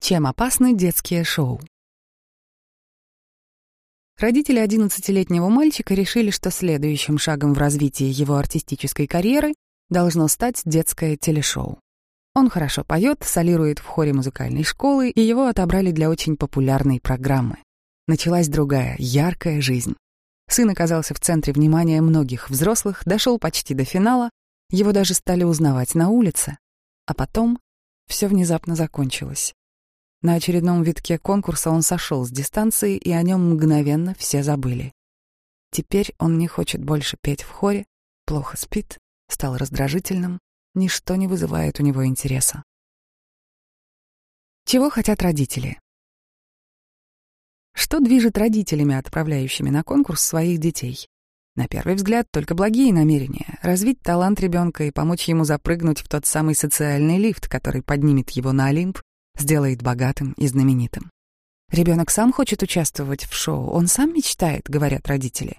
Чем опасны детские шоу? Родители 11-летнего мальчика решили, что следующим шагом в развитии его артистической карьеры должно стать детское телешоу. Он хорошо поет, солирует в хоре музыкальной школы, и его отобрали для очень популярной программы. Началась другая, яркая жизнь. Сын оказался в центре внимания многих взрослых, дошел почти до финала, его даже стали узнавать на улице. А потом все внезапно закончилось. На очередном витке конкурса он сошел с дистанции, и о нем мгновенно все забыли. Теперь он не хочет больше петь в хоре, плохо спит, стал раздражительным, ничто не вызывает у него интереса. Чего хотят родители? Что движет родителями, отправляющими на конкурс своих детей? На первый взгляд, только благие намерения — развить талант ребенка и помочь ему запрыгнуть в тот самый социальный лифт, который поднимет его на Олимп, сделает богатым и знаменитым. Ребенок сам хочет участвовать в шоу, он сам мечтает, говорят родители.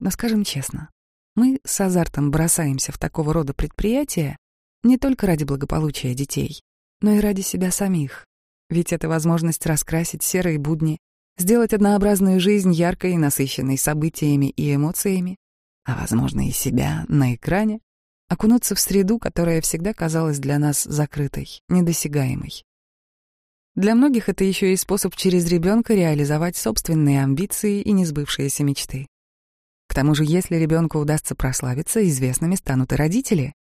Но скажем честно, мы с азартом бросаемся в такого рода предприятия не только ради благополучия детей, но и ради себя самих. Ведь это возможность раскрасить серые будни, сделать однообразную жизнь яркой и насыщенной событиями и эмоциями, а, возможно, и себя на экране, окунуться в среду, которая всегда казалась для нас закрытой, недосягаемой. Для многих это еще и способ через ребенка реализовать собственные амбиции и несбывшиеся мечты. К тому же, если ребенку удастся прославиться, известными станут и родители.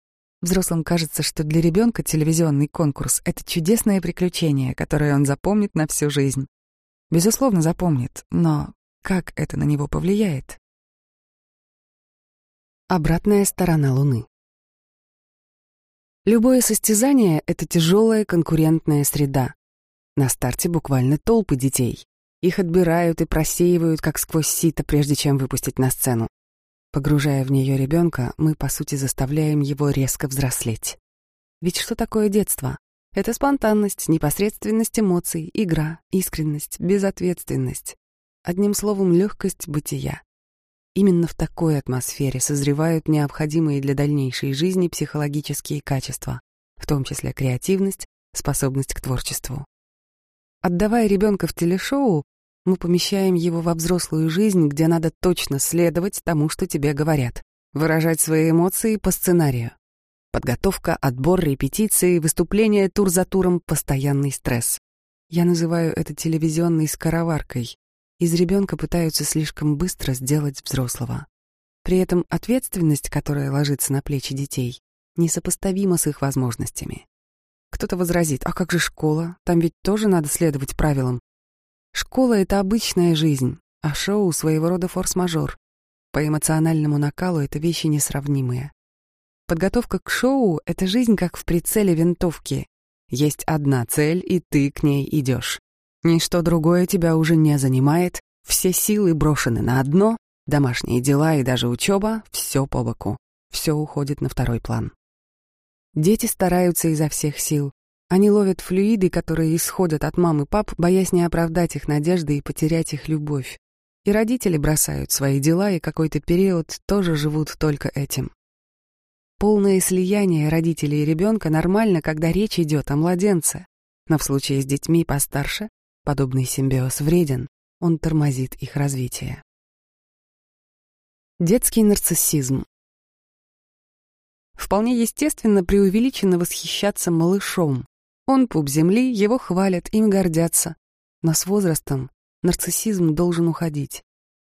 Взрослым кажется, что для ребенка телевизионный конкурс — это чудесное приключение, которое он запомнит на всю жизнь. Безусловно, запомнит, но как это на него повлияет? Обратная сторона Луны. Любое состязание — это тяжелая конкурентная среда. На старте буквально толпы детей. Их отбирают и просеивают, как сквозь сито, прежде чем выпустить на сцену. Погружая в нее ребенка, мы, по сути, заставляем его резко взрослеть. Ведь что такое детство? Это спонтанность, непосредственность эмоций, игра, искренность, безответственность. Одним словом, легкость бытия. Именно в такой атмосфере созревают необходимые для дальнейшей жизни психологические качества, в том числе креативность, способность к творчеству. Отдавая ребенка в телешоу, мы помещаем его во взрослую жизнь, где надо точно следовать тому, что тебе говорят, выражать свои эмоции по сценарию. Подготовка, отбор, репетиции, выступления тур за туром — постоянный стресс. Я называю это телевизионной скороваркой. Из ребенка пытаются слишком быстро сделать взрослого. При этом ответственность, которая ложится на плечи детей, несопоставима с их возможностями. Кто-то возразит, а как же школа? Там ведь тоже надо следовать правилам. Школа — это обычная жизнь, а шоу — своего рода форс-мажор. По эмоциональному накалу это вещи несравнимые. Подготовка к шоу — это жизнь как в прицеле винтовки. Есть одна цель, и ты к ней идешь. Ничто другое тебя уже не занимает, все силы брошены на одно, домашние дела и даже учеба — все по боку. Все уходит на второй план. Дети стараются изо всех сил. Они ловят флюиды, которые исходят от мам и пап, боясь не оправдать их надежды и потерять их любовь. И родители бросают свои дела и какой-то период тоже живут только этим. Полное слияние родителей и ребенка нормально, когда речь идет о младенце. Но в случае с детьми постарше подобный симбиоз вреден, он тормозит их развитие. Детский нарциссизм. Вполне естественно преувеличенно восхищаться малышом. Он пуп земли, его хвалят, им гордятся. Но с возрастом нарциссизм должен уходить.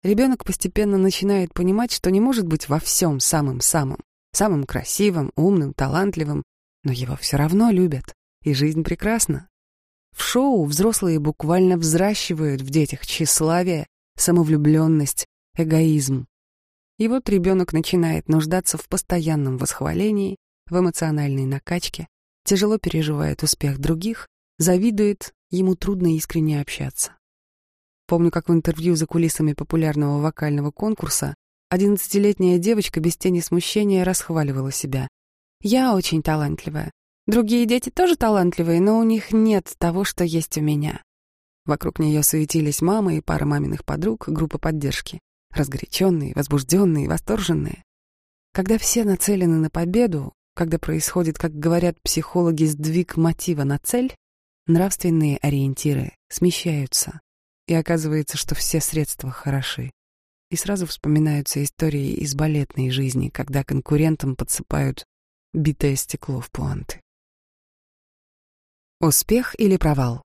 Ребенок постепенно начинает понимать, что не может быть во всем самым-самым самым красивым, умным, талантливым, но его все равно любят, и жизнь прекрасна. В шоу взрослые буквально взращивают в детях тщеславие, самовлюбленность, эгоизм. И вот ребенок начинает нуждаться в постоянном восхвалении, в эмоциональной накачке, тяжело переживает успех других, завидует, ему трудно искренне общаться. Помню, как в интервью за кулисами популярного вокального конкурса Одиннадцатилетняя девочка без тени смущения расхваливала себя. «Я очень талантливая. Другие дети тоже талантливые, но у них нет того, что есть у меня». Вокруг нее суетились мама и пара маминых подруг, группа поддержки. Разгоряченные, возбужденные, восторженные. Когда все нацелены на победу, когда происходит, как говорят психологи, сдвиг мотива на цель, нравственные ориентиры смещаются, и оказывается, что все средства хороши. И сразу вспоминаются истории из балетной жизни, когда конкурентам подсыпают битое стекло в пуанты. Успех или провал?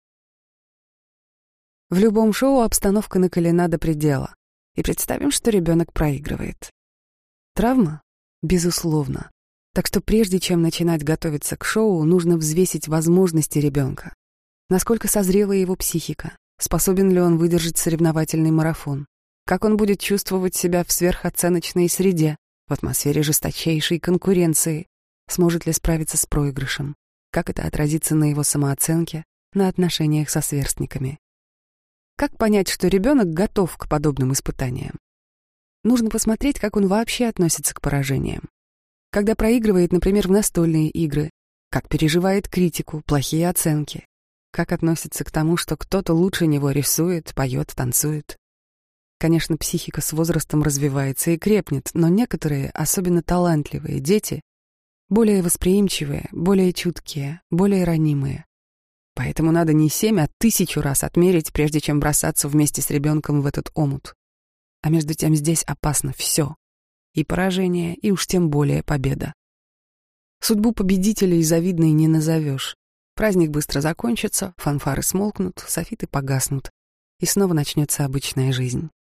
В любом шоу обстановка накалена до предела. И представим, что ребенок проигрывает. Травма? Безусловно. Так что прежде чем начинать готовиться к шоу, нужно взвесить возможности ребенка. Насколько созрела его психика, способен ли он выдержать соревновательный марафон, как он будет чувствовать себя в сверхоценочной среде, в атмосфере жесточайшей конкуренции, сможет ли справиться с проигрышем, как это отразится на его самооценке, на отношениях со сверстниками. Как понять, что ребенок готов к подобным испытаниям? Нужно посмотреть, как он вообще относится к поражениям. Когда проигрывает, например, в настольные игры, как переживает критику, плохие оценки, как относится к тому, что кто-то лучше него рисует, поет, танцует. Конечно, психика с возрастом развивается и крепнет, но некоторые, особенно талантливые дети, более восприимчивые, более чуткие, более ранимые. Поэтому надо не семь, а тысячу раз отмерить, прежде чем бросаться вместе с ребенком в этот омут. А между тем здесь опасно все. И поражение, и уж тем более победа. Судьбу победителей завидной не назовешь. Праздник быстро закончится, фанфары смолкнут, софиты погаснут. И снова начнется обычная жизнь.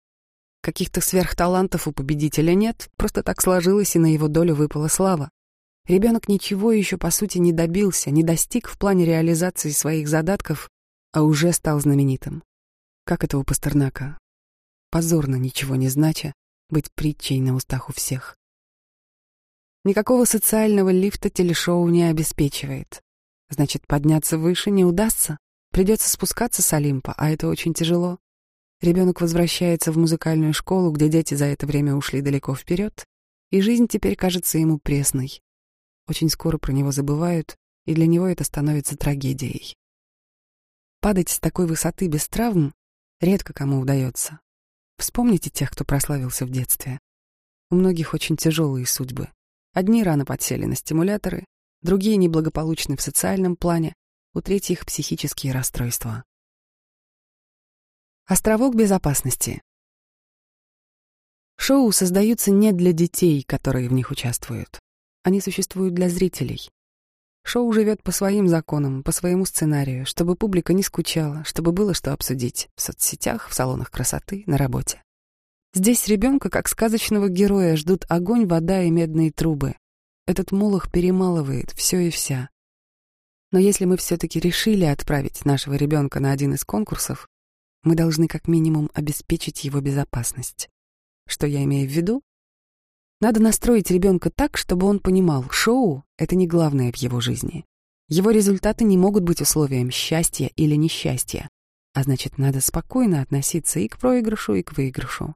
Каких-то сверхталантов у победителя нет, просто так сложилось, и на его долю выпала слава. Ребенок ничего еще, по сути, не добился, не достиг в плане реализации своих задатков, а уже стал знаменитым. Как это у Пастернака? Позорно, ничего не знача, быть притчей на устах у всех. Никакого социального лифта телешоу не обеспечивает. Значит, подняться выше не удастся. Придется спускаться с Олимпа, а это очень тяжело. Ребенок возвращается в музыкальную школу, где дети за это время ушли далеко вперед, и жизнь теперь кажется ему пресной. Очень скоро про него забывают, и для него это становится трагедией. Падать с такой высоты без травм редко кому удается. Вспомните тех, кто прославился в детстве. У многих очень тяжелые судьбы. Одни рано подсели на стимуляторы, другие неблагополучны в социальном плане, у третьих психические расстройства. Островок безопасности. Шоу создаются не для детей, которые в них участвуют. Они существуют для зрителей. Шоу живет по своим законам, по своему сценарию, чтобы публика не скучала, чтобы было что обсудить в соцсетях, в салонах красоты, на работе. Здесь ребенка, как сказочного героя, ждут огонь, вода и медные трубы. Этот молох перемалывает все и вся. Но если мы все-таки решили отправить нашего ребенка на один из конкурсов, мы должны как минимум обеспечить его безопасность. Что я имею в виду? Надо настроить ребенка так, чтобы он понимал, шоу — это не главное в его жизни. Его результаты не могут быть условием счастья или несчастья, а значит, надо спокойно относиться и к проигрышу, и к выигрышу.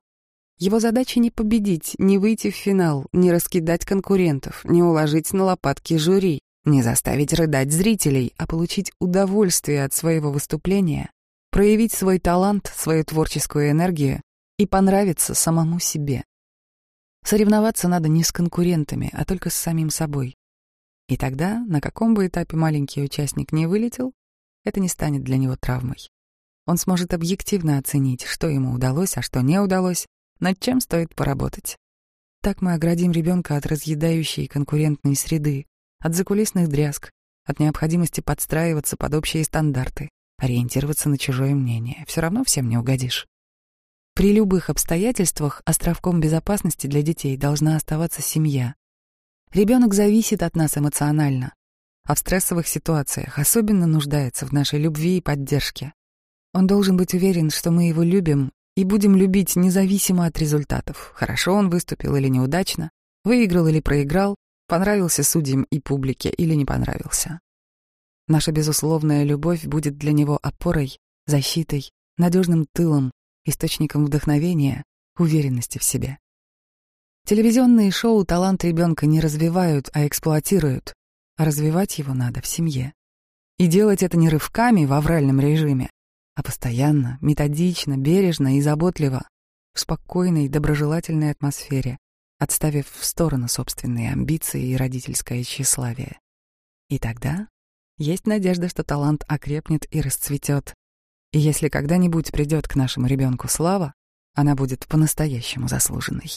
Его задача не победить, не выйти в финал, не раскидать конкурентов, не уложить на лопатки жюри, не заставить рыдать зрителей, а получить удовольствие от своего выступления, проявить свой талант, свою творческую энергию и понравиться самому себе. Соревноваться надо не с конкурентами, а только с самим собой. И тогда, на каком бы этапе маленький участник не вылетел, это не станет для него травмой. Он сможет объективно оценить, что ему удалось, а что не удалось, над чем стоит поработать. Так мы оградим ребенка от разъедающей конкурентной среды, от закулисных дрязг, от необходимости подстраиваться под общие стандарты, ориентироваться на чужое мнение. Все равно всем не угодишь. При любых обстоятельствах островком безопасности для детей должна оставаться семья. Ребенок зависит от нас эмоционально, а в стрессовых ситуациях особенно нуждается в нашей любви и поддержке. Он должен быть уверен, что мы его любим и будем любить независимо от результатов. Хорошо он выступил или неудачно, выиграл или проиграл, понравился судьям и публике или не понравился. Наша безусловная любовь будет для него опорой, защитой, надежным тылом, источником вдохновения, уверенности в себе. Телевизионные шоу талант ребенка не развивают, а эксплуатируют, а развивать его надо в семье. И делать это не рывками в авральном режиме, а постоянно, методично, бережно и заботливо, в спокойной, доброжелательной атмосфере, отставив в сторону собственные амбиции и родительское тщеславие. И тогда есть надежда, что талант окрепнет и расцветет. И если когда-нибудь придет к нашему ребенку слава, она будет по-настоящему заслуженной.